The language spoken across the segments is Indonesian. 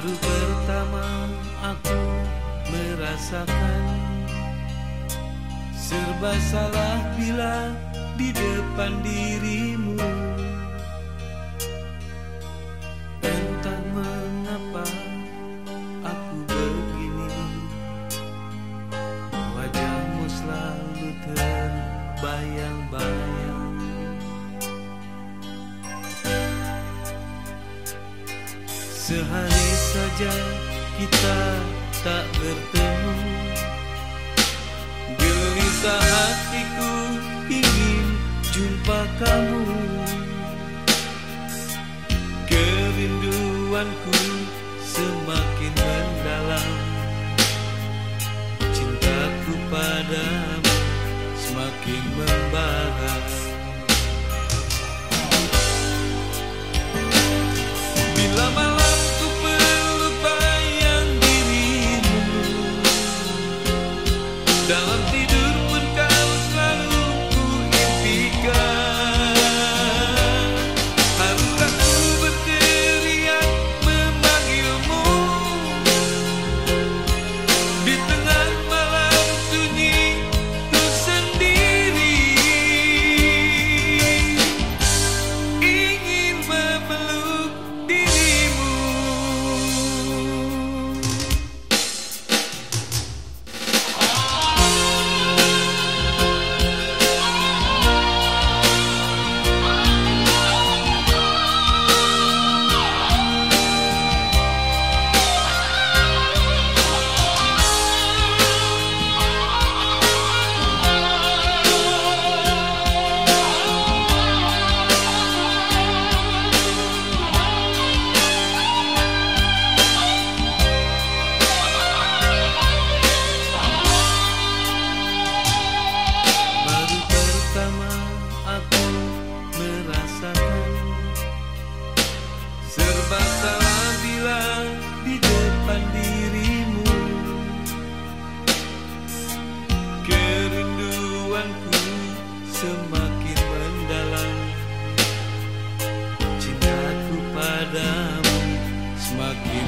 Baru pertama aku merasakan Serba salah bila di depan dirimu. Entah mengapa aku begini. Wajahmu selalu terbayang-bayang. Sehari saja kita tak bertemu. Gelisah hatiku ingin jumpa kamu. Kerinduanku down kehidupanku semakin mendalam. Cintaku padamu semakin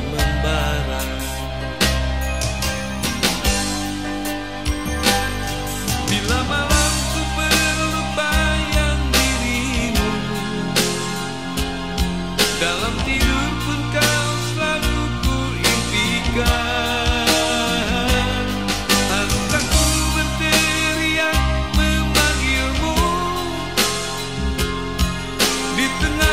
Keep the night